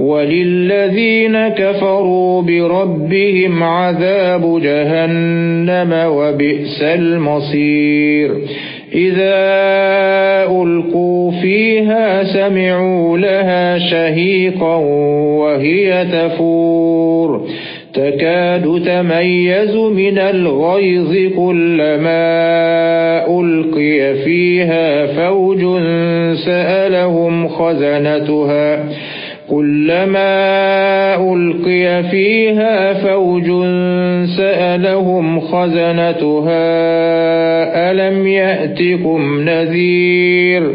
وَلِلَّذِينَ كَفَرُوا بِرَبِّهِمْ عَذَابُ جَهَنَّمَ وَبِئْسَ الْمَصِيرُ. إِذَا أُلْقُوا فِيهَا سَمِعُوا لَهَا شَهِيقًا وَهِيَ تَفُورُ. تَكَادُ تَمَيَّزُ مِنَ الْغَيْظِ كُلَّمَا أُلْقِيَ فِيهَا فَوْجٌ سَأَلَهُمْ خَزَنَتُهَا. كُلَّمَا أُلْقِيَ فِيهَا فَوْجٌ سَأَلَهُمْ خَزَنَتُهَا أَلَمْ يَأْتِكُمْ نَذِيرٌ؟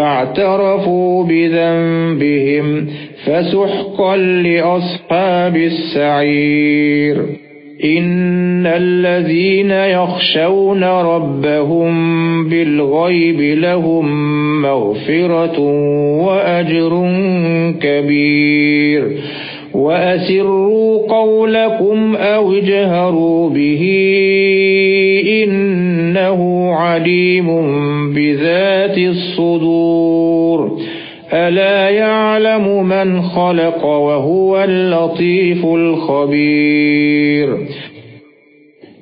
فَاعْتَرَفُوا بِذَنبِهِمْ فَسُحْقًا لِّأَصْحَابِ السَّعِيرِ. إِنَّ الَّذِينَ يَخْشَوْنَ رَبَّهُم بِالْغَيْبِ لَهُم مَّغْفِرَةٌ وَأَجْرٌ كَبِيرٌ. وَأَسِرُّوا قَوْلَكُمْ أَوْ اجْهَرُوا بِهِ إِنَّهُ عَلِيمٌ بِذَاتِ الصُّدُورِ. أَلَا يَعْلَمُ مَنْ خَلَقَ وَهُوَ اللَّطِيفُ الْخَبِيرُ.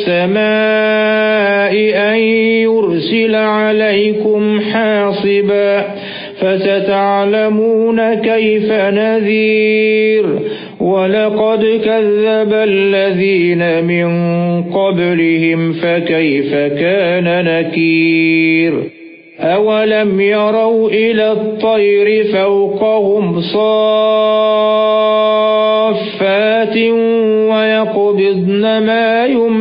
السَّمَاءِ أَن يُرْسِلَ عَلَيْكُمْ حَاصِبًا فَسَتَعْلَمُونَ كَيْفَ نَذِيرِ. وَلَقَدْ كَذَّبَ الَّذِينَ مِن قَبْلِهِمْ فَكَيْفَ كَانَ نَكِيرِ. أَوَلَمْ يَرَوْا إِلَى الطَّيْرِ فَوْقَهُمْ صَافَّاتٍ وَيَقْبِضْنَ مَا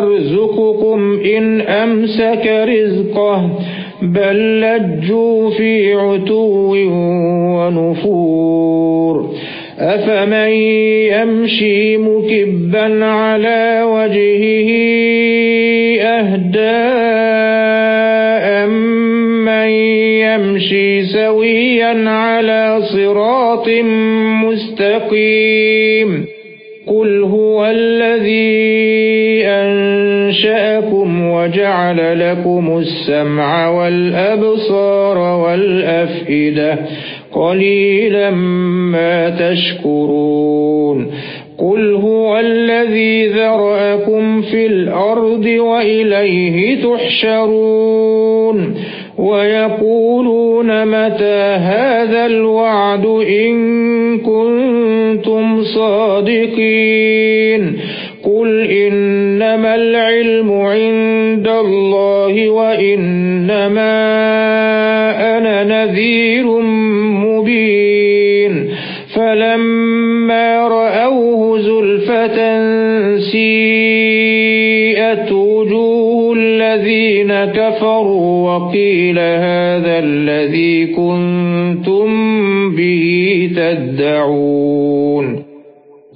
يَرْزُقُكُمْ إِنْ أَمْسَكَ رِزْقَهُ بَل لَّجُّوا فِي عُتُوٍّ وَنُفُورٍ أَفَمَن يَمْشِي مُكِبًّا عَلَى وَجْهِهِ أَهْدَىٰ أَمَّن سَوِيًّا عَلَى صِرَاطٍ مُسْتَقِيمٍ قُلْ هُوَ الَّذِي وَجَعَلَ لَكُمُ السَّمْعَ وَالْأَبْصَارَ وَالْأَفْئِدَةَ. قَلِيلًا مَا تَشْكُرُونَ. قُلْ هُوَ الَّذِي ذَرَأَكُمْ فِي الْأَرْضِ وَإِلَيْهِ تُحْشَرُونَ. وَيَقُولُونَ مَتَى هَذَا الْوَعْدُ إِن كُنتُمْ صَادِقِينَ. قُلْ إِنَّمَا الْعِلْمُ عِندَ اللَّهِ وَإِنَّمَا أَنَا نَذِيرٌ مُبِينٌ فَلَمَّا رَأَوْهُ زُلْفَةً سِيئَتْ وُجُوهُ الَّذِينَ كَفَرُوا وَقِيلَ هَذَا الَّذِي كُنتُم بِهِ تَدَّعُونَ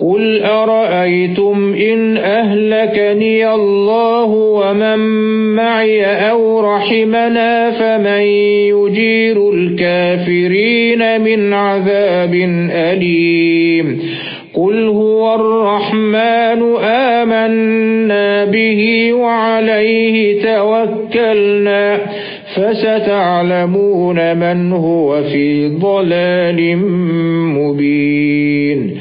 قُلْ أَرَأَيْتُمْ إِنْ أَهْلَكَنِيَ اللَّهُ وَمَن مَّعِي أَوْ رَحِمَنَا فَمَن يُجِيرُ الْكَافِرِينَ مِنْ عَذَابٍ أَلِيمٍ قُلْ هُوَ الرَّحْمَنُ آمَنَّا بِهِ وَعَلَيْهِ تَوَكَّلْنَا فَسَتَعْلَمُونَ مَنْ هُوَ فِي ضَلَالٍ مُبِينٍ